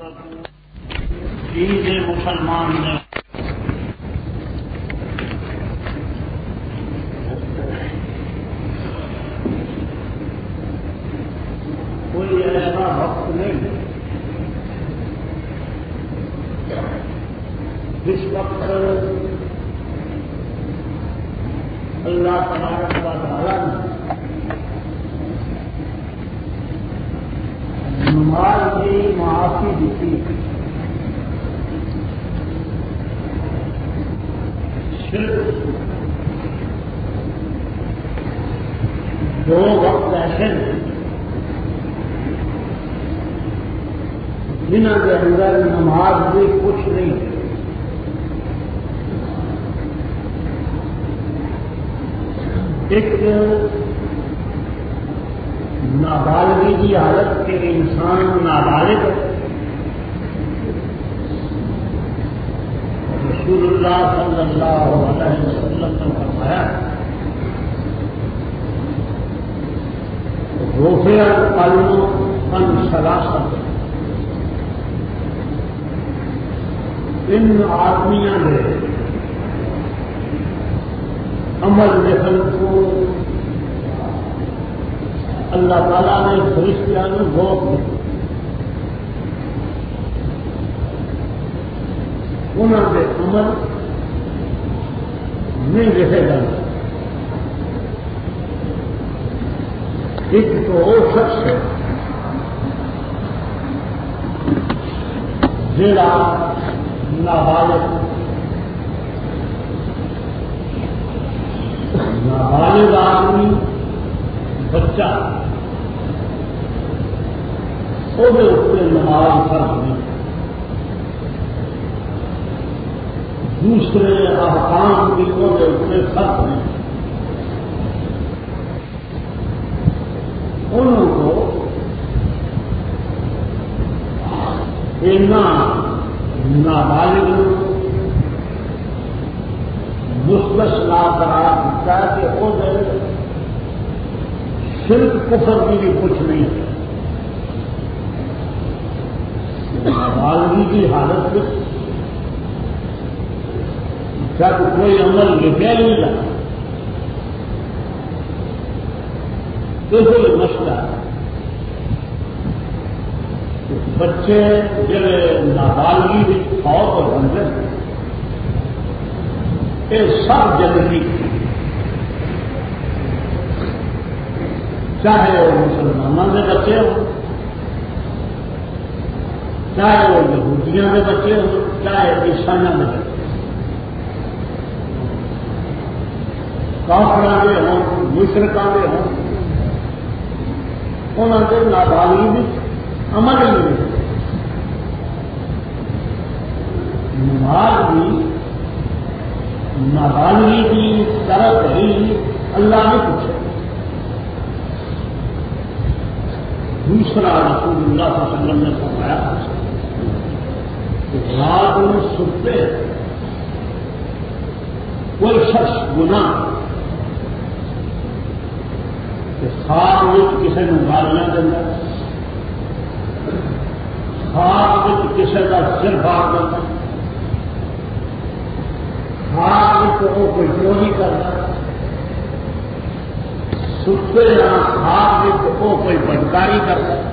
عید مسلمان نے کوئی ایسا وقت نہیں جس وقت اللہ تبارک و تعالیٰ نے نماز کی معافی دیتی صرف دو وقت ایسے ہیں جنہوں کے اندر نماز بھی کچھ نہیں ہے ایک نابالغی کی حالت کے انسان نابالغ رسول اللہ صلی اللہ علیہ وسلم نے فرمایا روفے پلو ان سلاست ان آدمیاں نے عمل نسل کو اللہ تعالیٰ نے فرشتیاں روک دی۔ انہوں نے عمل نہیں لکھے گا۔ ایک تو وہ شخص ہے جڑا نابالغ نابالغ آدمی، بچہ۔ وہ نماز فرق نہیں دوسرے احکام کی وہ فرق نہیں انہوں کو اتنا نابالغ مثبت لا قرار دیتا ہے کہ وہ صرف کفر کی بھی کچھ نہیں۔ ہے نابالغی کی حالت میں جب کوئی عمل لکھا نہیں جاتا یہ مسئلہ ہے۔ بچے جڑے نابالغی فوت اور بنتے یہ سب جنگی چاہے وہ مسلمانوں کے بچے ہوں، چاہے وہ یہودیاں کے بچے ہوں، چاہے عیسائی کے بچے کافر کے ہوں مشرقہ کے ہوں انہوں کے نابالغی عمل ہی نہیں۔ نماز بھی نابالغی کی طرف ہی اللہ نے پوچھا۔ دوسرا رسول اللہ صلی اللہ علیہ وسلم نے فرمایا کہ رات میں سنتے کوئی شخص گنا کہ خواب میں کسی نے گالیاں دینا خواب میں کسی کا سر پھاڑ دینا خواب میں وہ کوئی چوری کرنا ستے نہ خواب میں وہ کوئی بدکاری کرنا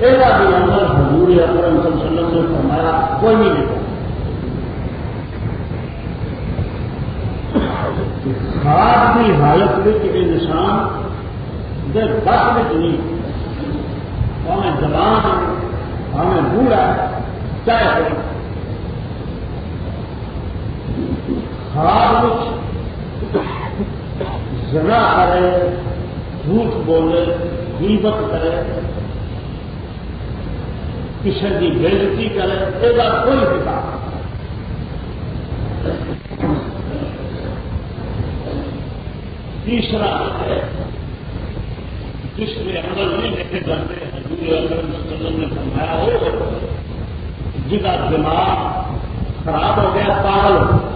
یہ بھی اندر حضور اکرم صلی اللہ علیہ وسلم نے فرمایا، کوئی نہیں۔ دیتا خواب کی حالت میں انسان دے بس میں نہیں ہمیں زبان، ہمیں بوڑھا، چاہے کوئی۔ خواب زنا کرے، جھوٹ بولے، غیبت کرے، کسی کی بےزتی کرے یہ کوئی حساب تیسرا جس میں عمل نہیں لکھے کرتے حضور اکرم صلی اللہ وسلم نے فرمایا ہو جگہ دماغ خراب ہو گیا، پاگل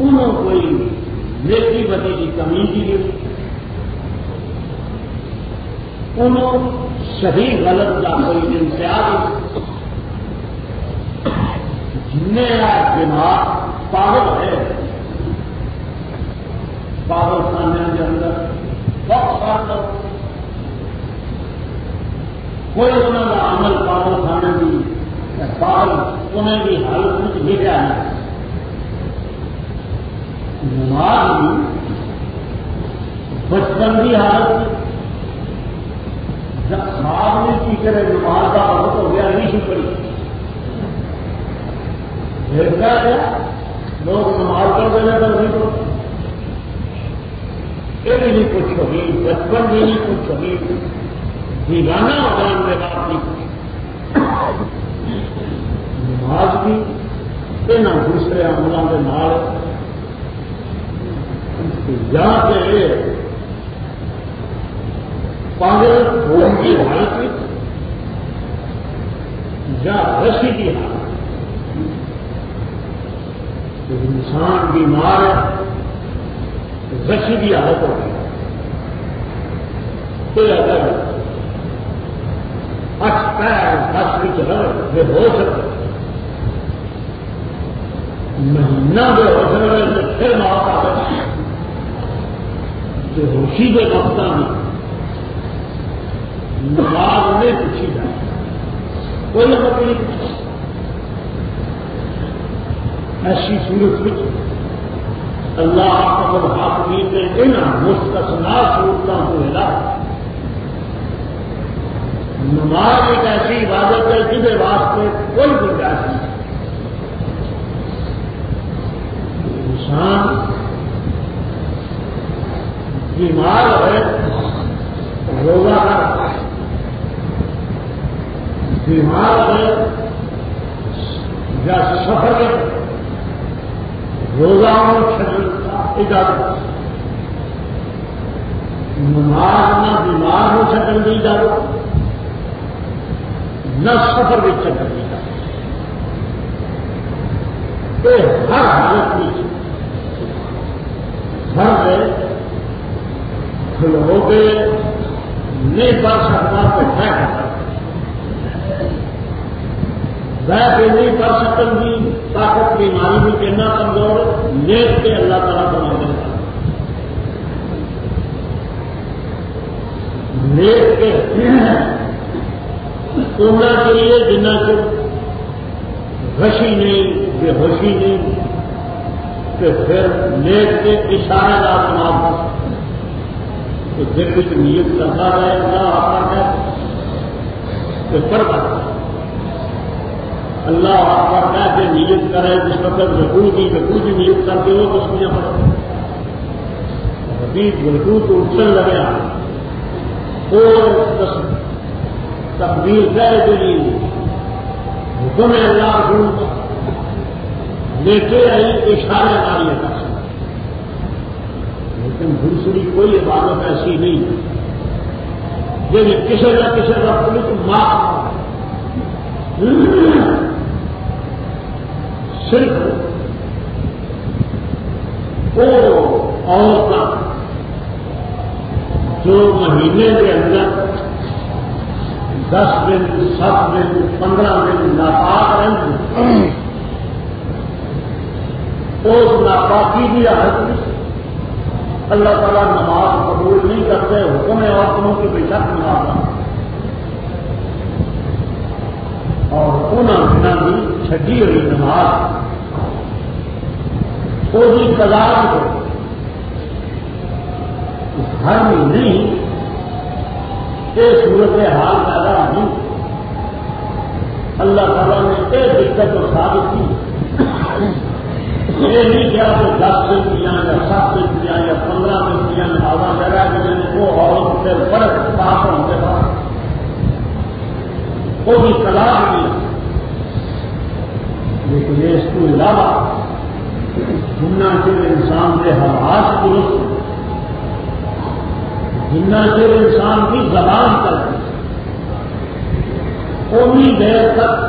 انہوں کوئی نیکی بدی کی کمی کی نہیں انہوں صحیح غلط کا کوئی امتیاز جن دماغ پاگل ہے۔ پاگل خانے کے اندر بہت سارا کوئی انہوں کا عمل پاگل خانے کی پاگل انہیں بھی حالت میں لکھا ہے نماز بھی بچپن کی حالت جب خواب نہیں کی کرے نماز کا وقت ہو گیا، نہیں شکری دیکھتا کیا؟ لوگ نماز کر دینے کا نہیں کرو یہ بھی نہیں کچھ ہوگی بچپن بھی نہیں کچھ ہوگی دیوانہ ہو جان کے بعد نہیں نماز بھی یہاں دوسرے عملوں کے نال یا کہ پاگل ہونے کی حالت یا رسی کی حالت انسان بیمار رسی کی حالت ہو گئی۔ کوئی اگر اچھ پیر دس بھی چل یہ ہو سکتا مہینہ جو ہو سکتا پھر موت آ گئی ہوشی کے وقت میں نماز نہیں پوچھی جائے کوئی مطلب نہیں ایسی صورت میں اللہ آپ حاکمین نے ان مستثنا صورتوں کو ہلا نماز ایک ایسی عبادت ہے جس واسطے کوئی گنجائش نہیں۔ انسان بیمار ہے، روزہ کر بیمار ہے یا سفر روزہ اجازت۔ نماز نہ بیمار ہو سکن کی اجازت نہ سفر بھی چکن کی اجازت ہر حالت میں ہر کھلو کے نہیں پڑھ سکتا تو میں میں بھی نہیں پڑھ سکتا گی طاقت کی بیماری بھی کہنا کمزور نیک کے اللہ تعالیٰ بنا دیتا نیک کے ہونا چاہیے جنہ سے رشی نہیں، بے ہوشی نہیں کہ پھر نیک کے اشارے کا سماپ ہو سکتا تو پھر کچھ نیت کرتا رہے گا آپ ہے، تو فرق اللہ آپ کا کہہ نیت کرے، جس وقت رکو کی رکو کی نیت کر کے وہ تو سمجھا پڑا ابھی رکو تو اچھل لگے اور تقدیر کرے کے لیے حکم اللہ رسول لے کے آئی اشارے کاریہ کر سکتے لیکن دوسری کوئی عبادت ایسی نہیں جی کسی نہ کسی کا پولیس ماں صرف وہ عورت جو مہینے کے اندر دس دن، سات دن، پندرہ دن ناپاک رہیں اس ناپاکی کی حالت اللہ تعالیٰ نماز قبول نہیں کرتے، حکم ہے عورتوں کی بے شک نماز اور ان دنوں کی چھٹی ہوئی نماز۔ وہی کلام کو گھر میں یہ صورت حال پیدا نہیں۔ اللہ تعالیٰ نے ایک دقت اور ثابت کی۔ یہ نہیں کیا کہ دس دن کیا یا سات دن کیا یا پندرہ دن کیا آدھا جگہ کہ وہ عورت سے بڑے پاس ہونے بعد وہ بھی کلا نہیں لیکن اس کو علاوہ جنا چر انسان کے حالات درست جنا چر انسان کی زبان کر انی دیر تک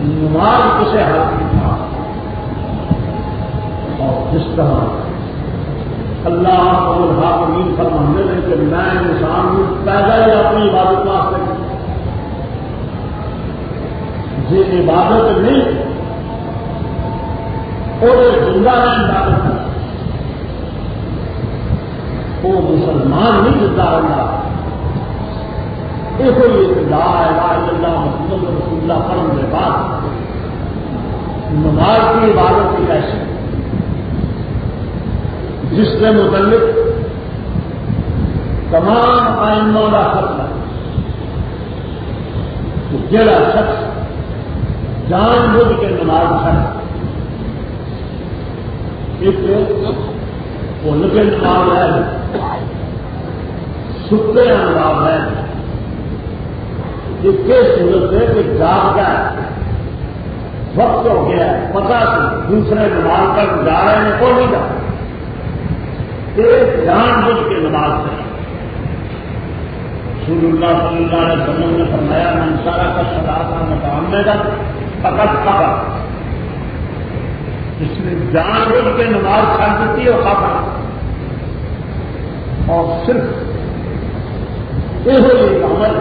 نماز کسے حل نہیں اللہ اور حاکمین فرمانے نے کہ میں انسان ہوں، پیدا ہی اپنی عبادت واسطے۔ جی عبادت نہیں اور زندہ رہن عبادت وہ مسلمان نہیں زندہ رہنا یہ کوئی لا الہ الا اللہ محمد رسول اللہ پڑھنے کے بعد نماز کی عبادت کی ایسی جس کے متعلق تمام آئندوں کا حق ہے جڑا شخص جان بوجھ کے نماز ہے ایک بھول کے نماز ہے، ستے نماز ہے ایک صورت ہے کہ جاگ کا وقت ہو گیا ہے پتا دوسرے نماز پر جا رہے ہیں کو نہیں جا جان بوجھ کے نماز کریں رسول اللہ صلی اللہ علیہ وسلم نے فرمایا میں سارا کا سدا تھا مقام میں گا فقط فقط اس نے جان بوجھ کے نماز چھڑ دیتی اور فقط اور صرف یہ عمل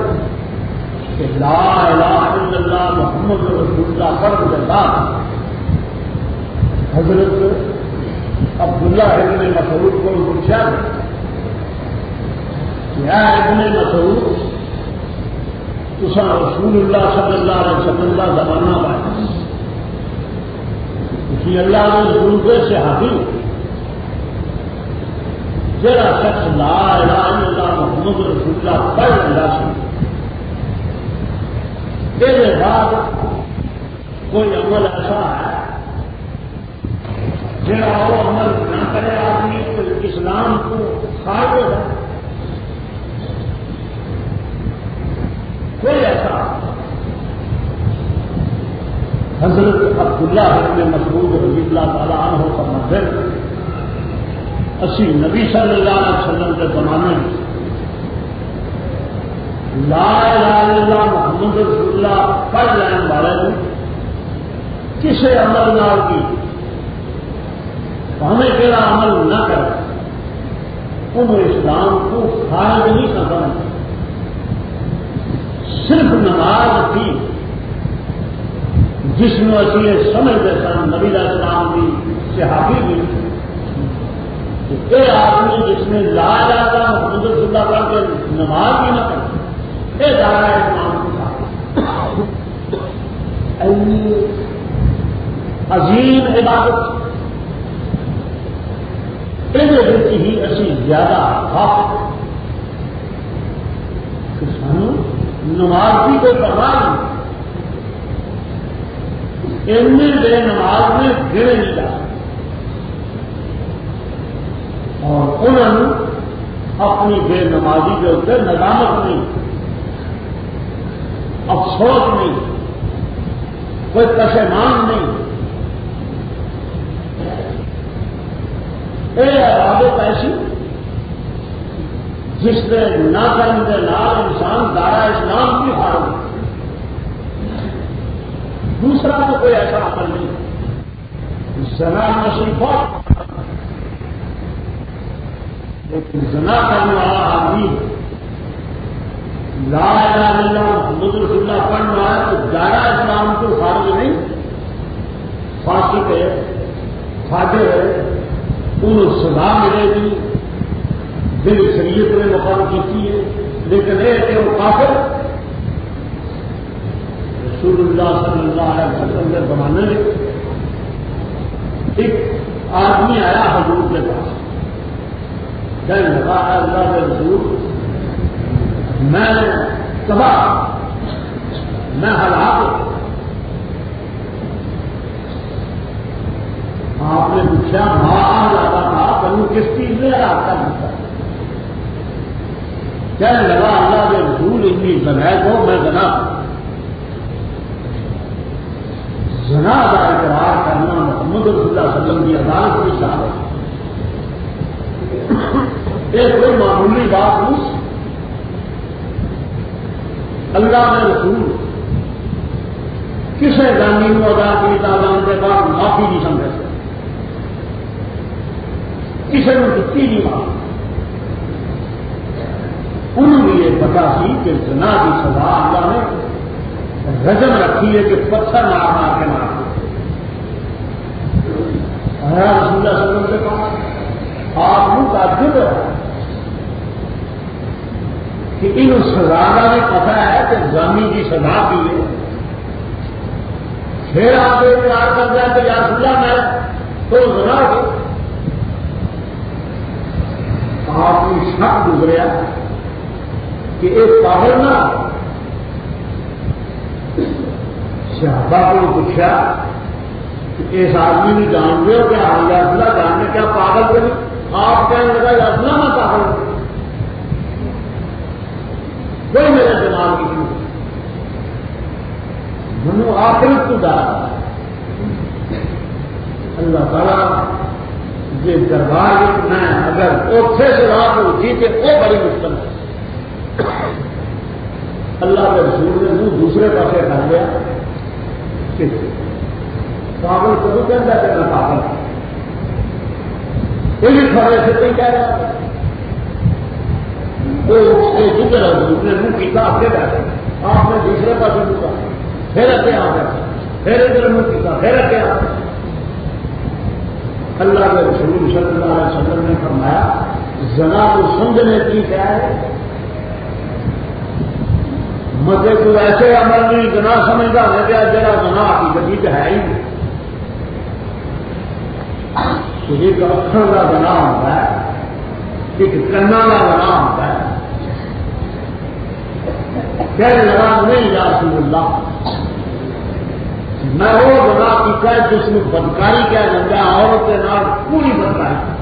کہ لا الہ الا اللہ محمد رسول اللہ فرد کے حضرت عبداللہ ابن مسعود کو پوچھا کیا ابن مسعود تصا رسول اللہ صلی اللہ علیہ وسلم کا زمانہ پایا اسی اللہ نے رسول کے صحابی جرا شخص لا الہ الا اللہ محمد رسول اللہ پڑھ اللہ سے میرے بعد کوئی عمل ایسا ہے جڑا وہ عمل نہ کرے آدمی، تو اسلام کو ہے۔ کوئی ایسا حضرت عبداللہ ابن مسعود رضی اللہ تعالیٰ عنہ کا مدد اسی نبی صلی اللہ علیہ وسلم کے زمانے میں لا الہ الا محمد رسول اللہ پڑھ لینے والے کسی عمل نال کی۔ تو ہمیں کہڑا عمل نہ کرے ان اسلام کو خارج نہیں سمجھ صرف نماز تھی جس میں اسی یہ سمجھتے سن، نبی اسلام کی صحافی بھی۔ یہ آدمی جس نے لا جاتا محمد اللہ کر کے نماز بھی نہ کرے یہ دارا اسلام کو عظیم عبادت۔ یہ ہی اسی زیادہ حق سانو نماز کی کوئی پرواہ نہیں بے نماز میں گرے نہیں جا اور انہوں نے اپنی بے نمازی کے اتنے ندامت نہیں، افسوس نہیں، کوئی پشمان نہیں۔ یہ عبادت ایسی جس نے نہ کرنے کے نال انسان دارا اسلام کی ہار دوسرا تو کوئی ایسا عمل نہیں۔ زنا نصیب لیکن زنا کرنے والا آدمی لا الہ الا محمد رسول اللہ پڑھنے والا تو دارا اسلام کو خارج نہیں۔ فاسق ہے، فاجر ہے۔ ان سزا ملے گی۔ دل شریعت نے مقام کی ہے لیکن یہ کہ وہ کافر۔ رسول اللہ صلی اللہ علیہ وسلم کے زمانے میں ایک آدمی آیا حضور کے پاس۔ دل لگا اللہ کے رسول، میں تباہ، میں ہلاک آپ نے پوچھا ماں جاتا تھا تمہیں کس چیز میں رابطہ کرتا کہنے لگا، اللہ کے رسول اتنی زنائد ہو میں زنا زنا کا اقرار کرنا محمد رسول اللہ وسلم کی عدالت کی شہادت ایک کوئی معمولی بات نہیں۔ اللہ کے رسول کسی گاندھی کو ادا کی تعداد کے بعد معافی نہیں سمجھ سکتے کسی نے دتی نہیں مار ان بھی یہ پتا سی کہ جنا کی سزا اللہ نے رجم رکھی ہے کہ پتھر مار مار کے مار رسول اللہ وسلم سے کہا، آپ کو تعجب ہے کہ ان سزا کا بھی پتا ہے کہ زمین کی سزا کی ہے۔ پھر آپ اعتراض کر دیا کہ یار اللہ میں تو ذرا آپ کی شک گزریا کہ ایک پاگل نہ شہبا کو پوچھا کہ اس آدمی نے جان دے کہ ہاں یاسلا جاننے کیا پاگل کری آپ کہنے لگا یاسلا میں پاگل کوئی میرے دماغ کی کیوں منو آخرت کو ڈالا۔ اللہ تعالیٰ یہ دربار میں اگر اوکھے سے رات کو جیتے، وہ بڑی مشکل ہے۔ اللہ کے رسول نے منہ دوسرے پاسے کر لیا۔ پاگل کبھی کہتا ہے میں پاگل کوئی کھڑے سے کوئی کہہ رہا وہ جدھر نے منہ پیتا آپ کے بیٹھے آپ نے دوسرے پاسے منہ پھر اگے آ گیا۔ پھر ادھر منہ کیا پھر اگے آ گیا۔ اللہ کے رسول صلی اللہ علیہ وسلم نے فرمایا، زنا کو سمجھنے کی کیا ہے؟ مجھے کوئی ایسے عمل نہیں گنا سمجھتا ہے گیا جرا گنا کی گدی ہے ہی ایک اکھر کا گنا ہوتا ہے، ایک کنا کا گنا ہوتا ہے۔ کہ لگا، نہیں جا سکوں اللہ میں وہ بنا پیتا ہے جس میں بدکاری کیا جاتا ہے عورت کے نام پوری بدکاری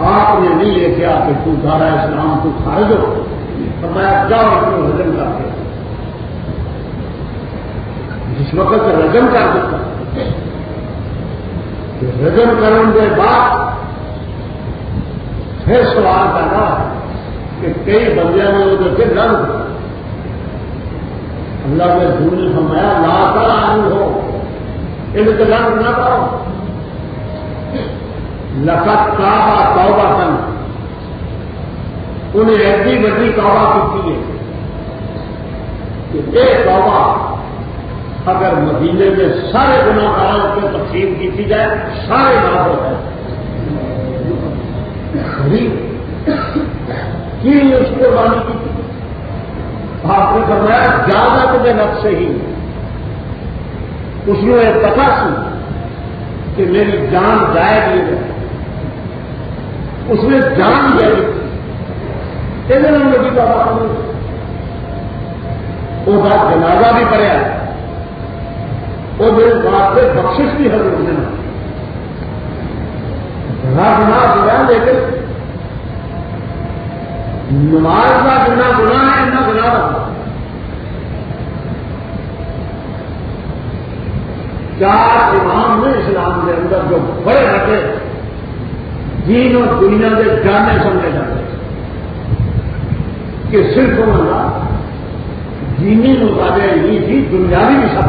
آپ نے نہیں لے کے کہ تو دارا اسلام تو خارج ہو تو میں جاؤ اپنے رجم کر کے۔ جس وقت رجم کر دیتا رجم کرنے کے بعد پھر سوال پیدا کہ کئی بندے میں وہ رنگ اللہ کے دھول نے فرمایا لاتا آدمی ہو۔ انتظام نہ کرو۔ لقت کعبہ توبہ کن انہیں ایسی بڑی توبہ کی ہے کہ ایک توبہ، اگر مدینے میں سارے گناہ کاروں کو تقسیم کی جائے، سارے نام ہو جائے کی اس قربانی کی؟ آپ نے فرمایا زیادہ تو نفس سے ہی اس نے یہ پتا سی کہ میری جان جائے گی اس نے جان جائے گی لگی کا بات وہ بات جنازہ بھی پڑیا وہ میرے بات سے بخش بھی ہر روز گنا گنا لیکن نماز کا جنا گنا ہے، اتنا گنا رکھنا چار امام نے اسلام کے اندر جو بڑے رکھے، دین اور دنیا کے جانے سمجھے جاتے کہ صرف اللہ دینی مطابق نہیں تھی دنیاوی بھی سب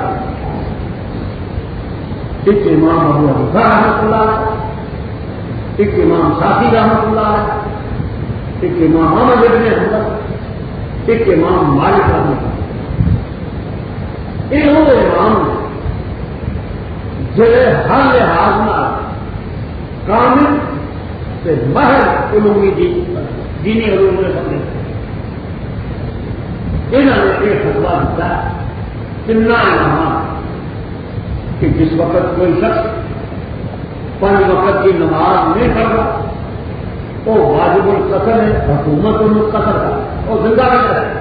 ایک امام ابو حفا رحمت اللہ ایک امام ساتھی رحمت اللہ ایک امام محمد ابن حمد ایک امام مالک احمد یہ وہ امام جڑے ہر لحاظ نہ کامل سے مہر علومی دی دینی علوم نے۔ سمجھے انہوں نے یہ فضلہ دیتا ہے کتنا امام کہ جس وقت کوئی شخص پانچ وقت کی نماز نہیں پڑھ رہا وہ واجب القصر ہے، حکومت القصر کا وہ زندہ رہتا ہے۔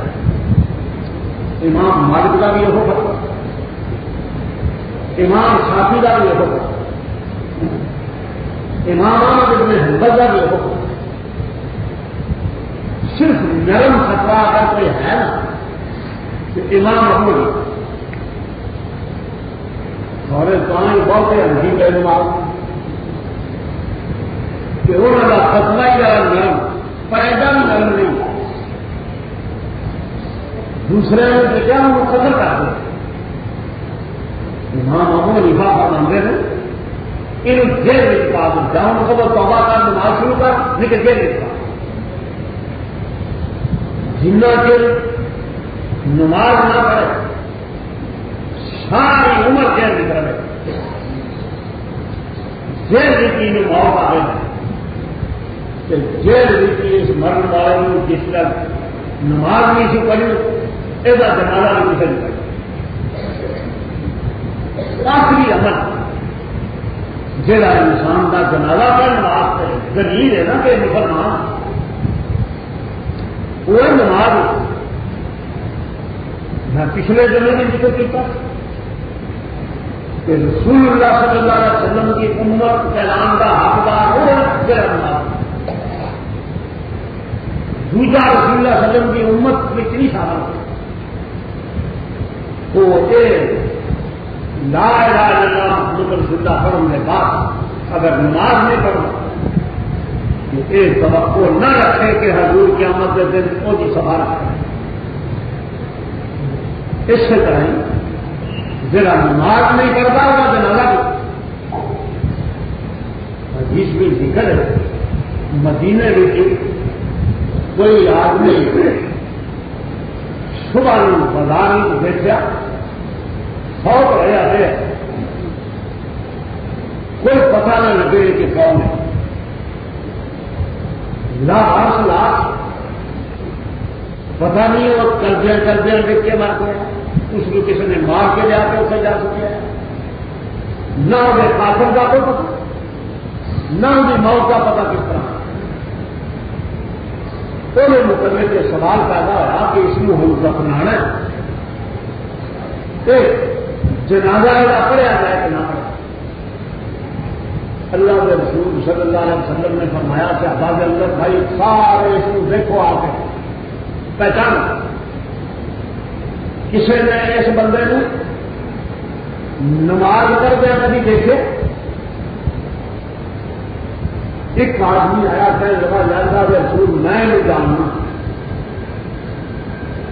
امام مالک کا بھی یہ ہوگا امام شافی کا بھی یہ ہوگا امام ابن حنبل کا بھی یہ ہوگا صرف نرم خطرہ اگر کوئی ہے نا، کہ امام ابو اور بہت ہی عجیب ہے امام۔ کہ انہوں کا فتوا ہی ذرا نرم پیدا نرم نہیں۔ دوسرے نے کیا وہ قدر کرتے ہیں امام ابو لفافہ بنتے ہیں، ان جیل میں پا دوں کو وہ توبہ کر نماز شروع کر، لیکن جیل میں پا جنا چر نماز نہ پڑے ساری عمر جیل میں کرے جیل کی موت آ گئی کہ جیل کی اس مرن والے جس کا نماز نہیں سی پڑھی یہ جنازہ بھی کسی نہیں پڑھی جی۔ آخری عمل جہاں انسان کا جنازہ پڑھنے واسطے دلیل ہے نا کہ مسلمان وہ نماز میں پچھلے دنوں میں ذکر کیا کہ رسول اللہ صلی اللہ علیہ وسلم کی امت اعلان کا حقدار ہو جڑا نماز دوجا رسول اللہ علیہ وسلم کی امت میں نہیں شامل تو لا الہ الا اللہ محمد رسول اللہ پڑھنے بعد اگر نماز نہیں پڑھنا تو یہ توقع نہ رکھے کہ حضور کی آمد کے دن وہ جی سبھا رکھے اس سے طرح جڑا نماز نہیں کرتا وہ جنازہ بھی حدیث بھی ذکر ہے مدینے میں کوئی آدمی صبح بازار دیکھا سو رہا ہے۔ کوئی پتہ نہ لگے کہ کون ہے۔ لاس لاکھ پتا نہیں وہ کر دیا دیکھ کے مار گیا۔ اس کو کسی نے مار کے جا کے اسے جا سکے نہ انہیں قاتل کا تو پتا نہ انہیں موت کا پتا کس طرح۔ مقدمے کے سوال پیدا ہوا کہ اس میں ہم دفنا جنازہ پڑھیا جائے کہ نہ پڑھا اللہ کے رسول صلی اللہ علیہ وسلم نے فرمایا کہ آباد اندر بھائی، سارے اس کو دیکھو آ کے پہچان کسی نے اس بندے کو نماز کر دیا کبھی دیکھے؟ ایک آدمی آیا کہ جگہ جانتا رسول میں نہیں جاننا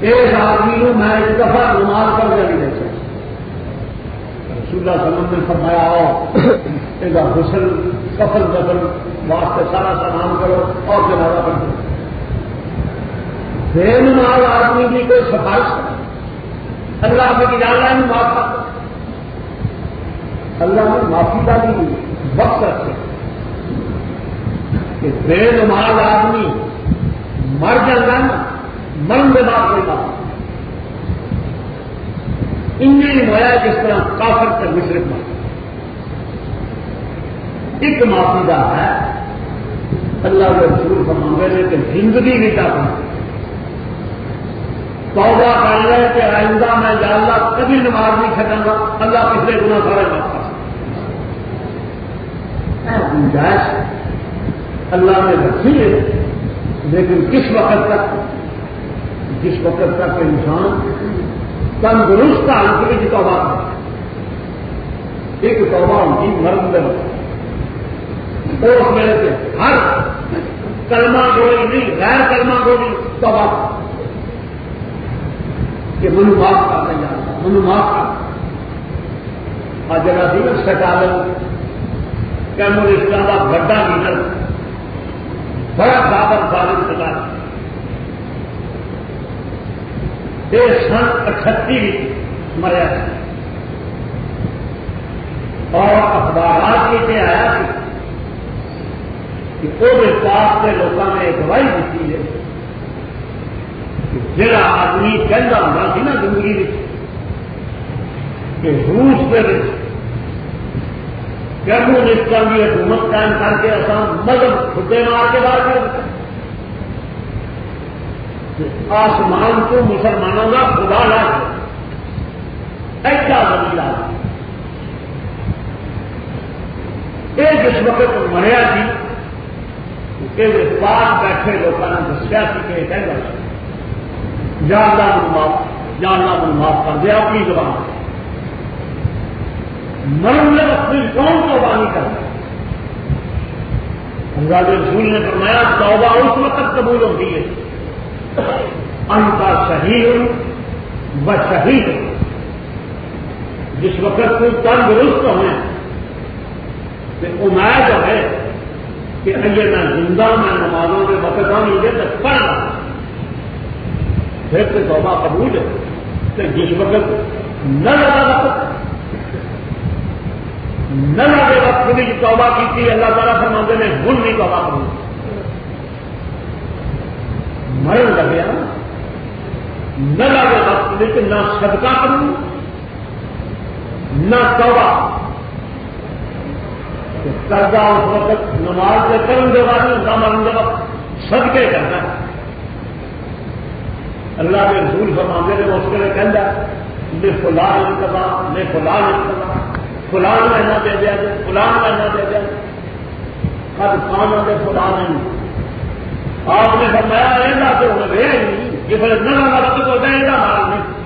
اس آدمی کو میں ایک دفعہ نماز کر دیا نہیں دیکھ سکتا رسول اللہ وسلم نے فرمایا ہو ایک حسن سفر دفل واسطے سارا سامان کرو اور جنازہ کر دو بے نماز آدمی کی کوئی سفارش اللہ کے جاننا ہی معاف اللہ نے معافی کا بھی وقت رکھے۔ کہ بے نماز آدمی مر جاتا نا، مرن کے بعد کوئی بات انجن ہوا جس طرح کافر سے مشرق مار ایک معافی کا ہے، اللہ کے رسول فرمانے نے کہ زندگی بھی چاہتا ہوں توبہ کر رہے کہ آئندہ میں یا اللہ کبھی نماز نہیں کھڑا گا۔ اللہ پچھلے گنا سارے معاف گنجائش اللہ نے رکھی ہے، لیکن کس وقت تک؟ جس وقت تک انسان تندرست آنکھ کی توبہ ایک توبہ ان کی مرد میں میرے سے ہر کلمہ گوئی نہیں غیر کلمہ گوئی توبہ کہ منو معاف کرنے جاتا منو معاف کر جگہ سی نا سٹالن کمیونسٹوں کا بڑا لیڈر بڑا بابر بابر چلا یہ سن اٹھتی مریا اور اخبارات کے آیا کہ وہ پاس کے لوگوں نے گواہی دیتی ہے جڑا آدمی کہہ ہوتا سی نا زندگی کہ روس کے کمیونسٹوں کی حکومت قائم کر کے اصل مذہب خدے مار کے باہر کر آسمان کو مسلمانوں کا خدا لا ایسا زمین یہ جس وقت مریا سی کہ پاس بیٹھے لوگوں نے دسیا سی کہ کہہ جاننا معاف جاننا معاف کر دیا اپنی زبان۔ مرن میں اپنی کون قربانی کرتا اللہ رسول نے فرمایا، توبہ اس وقت قبول ہوتی ہے۔ ان کا شہید و شہید۔ جس وقت کو تندرست ہوئے امید جو ہے کہ اگر میں زندہ میں نمازوں کے وقت نہ مل تو پڑھ رہا پھر تو توبہ قبول ہے۔ کہ جس وقت نہ لگا وقت نہ لگے وقت بھی توبہ کی تھی اللہ تعالیٰ فرماتے نے ہن نہیں توبہ قبول مرن لگے ہاں۔ نہ لگے وقت بھی نہ صدقہ کروں، نہ توبہ۔ قرضہ اس وقت نماز سے کروں گے بعد نہ مروں گے وقت صدقے کرنا ہے۔ اللہ کے رسول فرماتے نے اس کے لیے کہہ دیا نے فلان انتظام نے فلان انتظام فلان رہنا دے دیا جائے فلان رہنا دے دیا۔ کب کام دے فلان نہیں آپ نے فرمایا، ایسا تو ہوں رہے نہیں۔ یہ پھر نہ وقت تو ایسا مال نہیں۔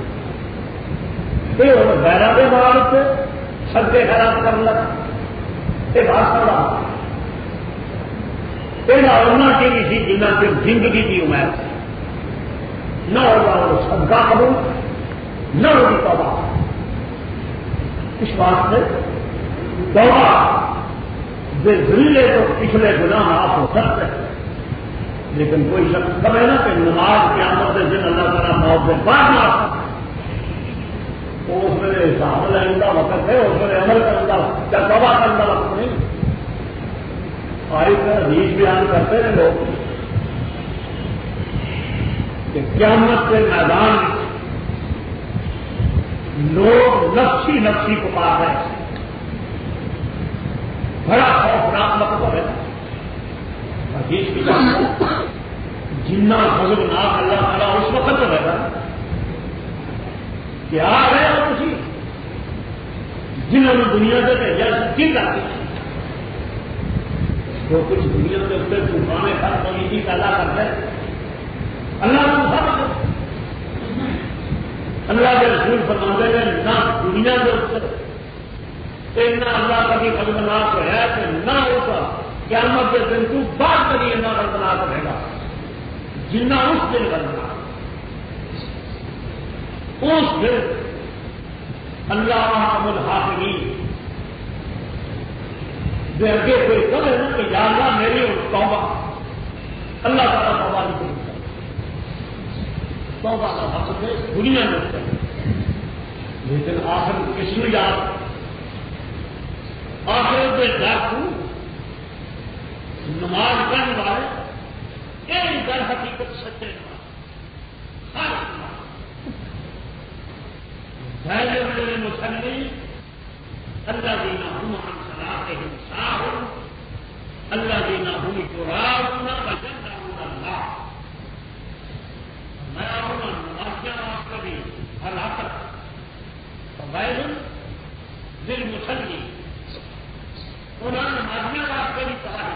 یہ غیرہ کے مال سے سب کے خراب کر لگا یہ بات کرا یہ ہونا چاہیے تھی جنہ صرف زندگی کی امید نہ ہوگا وہ سب کا قبول، نہ ہوگی توبہ۔ اس بات سے توبہ بے ذریعے تو پچھلے گنا معاف ہو سکتے ہیں۔ لیکن کوئی شخص سمے نا کہ نماز کے آمد سے جن اللہ تعالیٰ موت سے بعد معاف اس میں حساب لینے کا وقت ہے، اس میں عمل کرنے کا کیا توبہ کرنے کا وقت نہیں۔ آئی کر حدیث بیان کرتے ہیں لوگ کہ قیامت کے میدان لوگ نفسی نفسی کو پا رہے ہیں۔ بڑا خوفناک مطلب ہے۔ حدیث کی بات جنا خزم ناک اللہ تعالیٰ اس وقت تو رہتا کیا ہے اور اسی۔ جنہوں نے دنیا سے بھیجا کی کرتی جو کچھ دنیا کے اتنے طوفانے ہر پالیسی پیدا کرتے اللہ کو سب اللہ کے رسول فرماتے ہیں، نہ دنیا کے اتر اتنا اللہ کا بھی خطرناک ہے کہ نہ ہوگا قیامت کے دن تو بات کریے نہ خطرناک رہے گا۔ جنا اس دن کرنا اس دن اللہ محمد حاکمی جو اگے کوئی کرے نا کہ جاننا میری توبہ۔ اللہ تعالیٰ توبہ نہیں توبہ کا وقت ہے دنیا میں لیکن آخر کس میں یاد؟ آخر پہ ڈاکو نماز پڑھنے والے ایک در حقیقت سچے ہر پہلے مسلم اللہ دینا ہوں ہم صلاح انصاف۔ اللہ دینا ہوں جو راہ بچن اللہ میں آپ ہلاکت وائرن دل مسلم انہوں نے ماضیاں آپ کو بھی کہا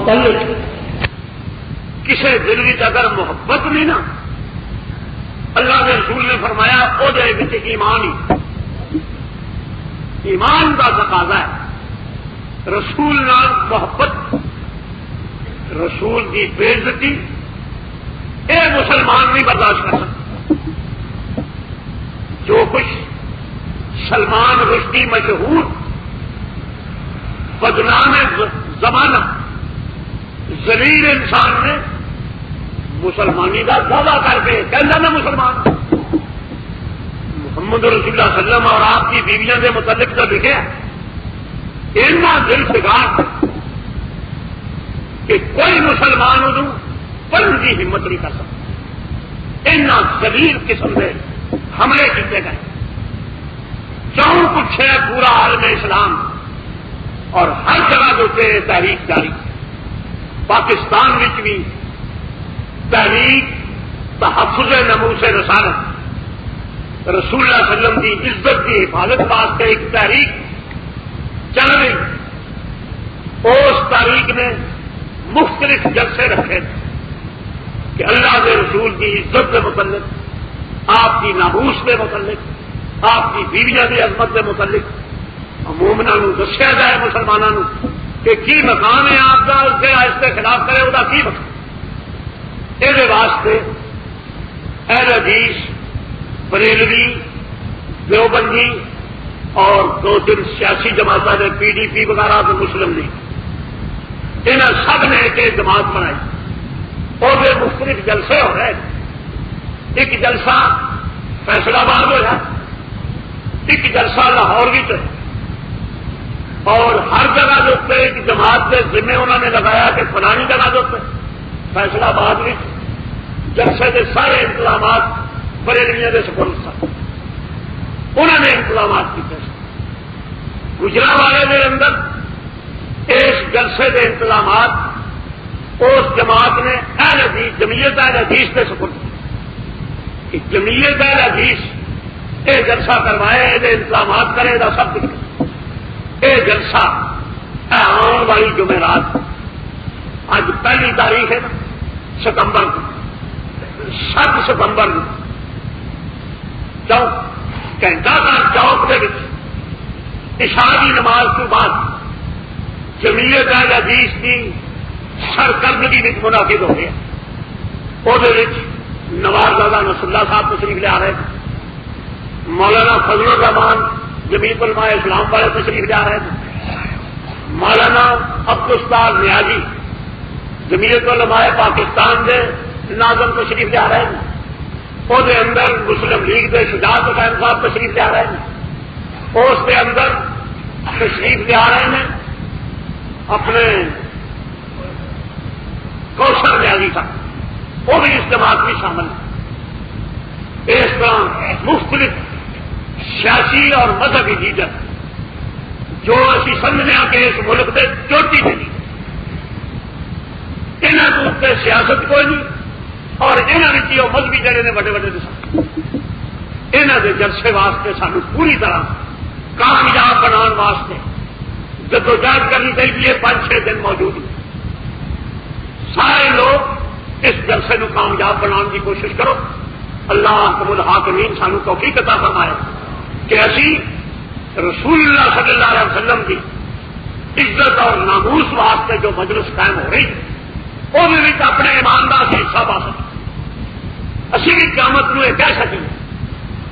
متعلق۔ کسی دل کی اگر محبت نہیں نا، اللہ کے رسول نے فرمایا وہ دے ایمان ہی۔ ایمان کا تقاضا ہے۔ رسول نال محبت، رسول کی بےزتی یہ مسلمان نہیں برداشت کر سکتے جو کچھ سلمان رشتی مشہور، بدنام زمانہ زلیل انسان نے مسلمانی کا دعوی کر کے کہنا نا مسلمان محمد رسول اللہ وسلم اور آپ کی بیویاں کے متعلق جو لکھے اتنا دل سگار کہ کوئی مسلمان ادو پڑھنے کی ہمت نہیں کر سکتا۔ اتنا زلیل قسم کے حملے کیتے گئے چون پوچھے پورا عالم اسلام اور ہر جگہ جو تحریک جاری۔ پاکستان بھی تحریک، تحفظ نمو سے رسالت۔ رسول اللہ علیہ وسلم کی عزت کی حفاظت واسطے ایک تحریک چل رہی۔ اس تاریخ نے مختلف جلسے رکھے کہ اللہ کے رسول کی عزت کے متعلق، آپ کی ناموس کے متعلق، آپ کی بیویاں کی عظمت کے متعلق مومنا دسیا جائے مسلمانوں کہ کی مقام ہے آپ کا اس کے خلاف کرے، وہ کی مقام یہ واسطے اہل حدیث، بریلوی، دیوبندی اور دو تین سیاسی جماعت نے پی ڈی پی وغیرہ تو مسلم لیگ ان سب نے ایک جماعت بنائی۔ اور وہ مختلف جلسے ہو رہے ایک جلسہ فیصلہ آباد ہو جائے ایک جلسہ لاہور بھی چلے اور ہر جگہ جو ایک جماعت کے ذمے انہوں نے لگایا کہ فلانی جگہ جو فیصلہ آباد بھی جلسے کے سارے انتظامات بڑے کے سپورٹ سن انہوں نے انتظامات کیتے گجرا والے کے اندر اس جلسے کے انتظامات اس جماعت نے اہل حدیث جمیت اہل حدیث کے سپورٹ کی جمیت اہل حدیث، یہ جلسہ کروائے، یہ انتظامات کرے گا سب کچھ۔ یہ جلسہ آنے والی جمعرات اج پہلی تاریخ ہے نا، ستمبر کی سات ستمبر چوک گھنٹہ چوک کے اشاری نماز کے بعد جمیت عزیز کی سرکردگی منعقد ہو گیا وہ نواز دادا نس اللہ صاحب تشریف لے آ رہے مولانا فضل الرحمان جمیت علماء اسلام والے تشریف لے آ رہے تھے مولانا عبدالستار نیازی جمیت علماء پاکستان کے ناظم تشریف لے رہے ہیں۔ وہ اندر مسلم لیگ کے شجاعت حسین صاحب تشریف لے رہے ہیں۔ اس کے اندر تشریف لے رہے ہیں۔ اپنے کوشل ریاضی کا وہ بھی اس جماعت میں شامل ہے اس طرح مختلف سیاسی اور مذہبی لیڈر جو اسی سمجھنے کے اس ملک کے چوٹی سے انہوں نے سیاست کوئی نہیں. اور یہاں مذہبی جڑے نے بڑے بڑے یہاں کے جلسے واسطے سانو پوری طرح کامیاب بنا واسطے جدوجہد کرنی چاہیے، پانچ چھ دن موجود سارے لوگ اس جلسے کامیاب بنا کی کوشش کرو. اللہ کم الحاکمین سانو توفیق عطا فرمائے. کہ اسی رسول اللہ صلی اللہ علیہ وسلم کی عزت اور ناموس واسطے جو مجلس قائم ہو رہی وہ اپنے ایماندار سے حصہ پا سکتے اسی بھی قیامت نو یہ کہہ سکیں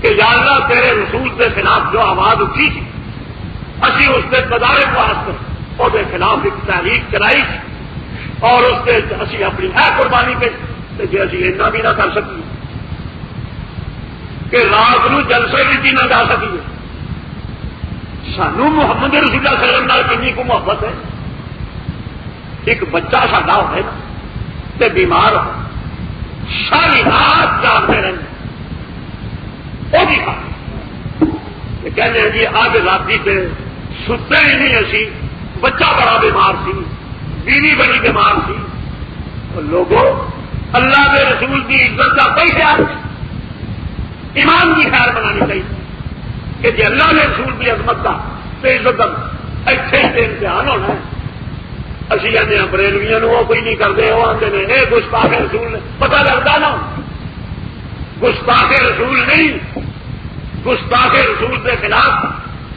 کہ یا اللہ تیرے رسول کے خلاف جو آواز اٹھی تھی، اسی اس کے بدارے واسطے وہ خلاف ایک تحریک چلائی اور اس کے اسی اپنی ہے قربانی پہ جی اسی اتنا بھی نہ کر سکیے کہ رات نو جلسے بھی نہ جا سکیے۔ سانو محمد رسول اللہ صلی اللہ علیہ کنی کو محبت ہے۔ ایک بچہ ساڈا ہوئے نا بیمار ہو ساری رات جاگتے رہے وہ بھی کہنے جی آج رات پہ ستے ہی نہیں اسی۔ بچہ بڑا بیمار سی، بیوی بڑی بیمار سی۔ لوگوں، اللہ کے رسول کی عزت کا کوئی خیال نہیں۔ ایمان کی خیال بنانی چاہیے کہ جی اللہ نے رسول کی عظمت کا تو عزت کا اچھے سے امتحان ہونا ہے۔ اسی آنے بریلویا وہ کوئی نہیں کرتے، وہ آتے ہیں یہ گستاخ رسول نے پتا لگتا نا۔ گستاخ رسول نہیں، گستاخ رسول کے خلاف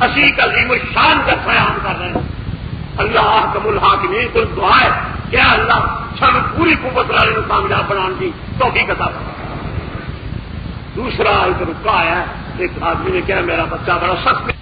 اسی کا عظیم شان کا قیام کر رہے ہیں۔ اللہ کم الحاکمین کوئی دعا ہے کیا اللہ سب پوری قوت والے کامیاب بنا دی تو بھی کتا دوسرا ایک رکا آیا ایک آدمی نے کہا میرا بچہ بڑا سخت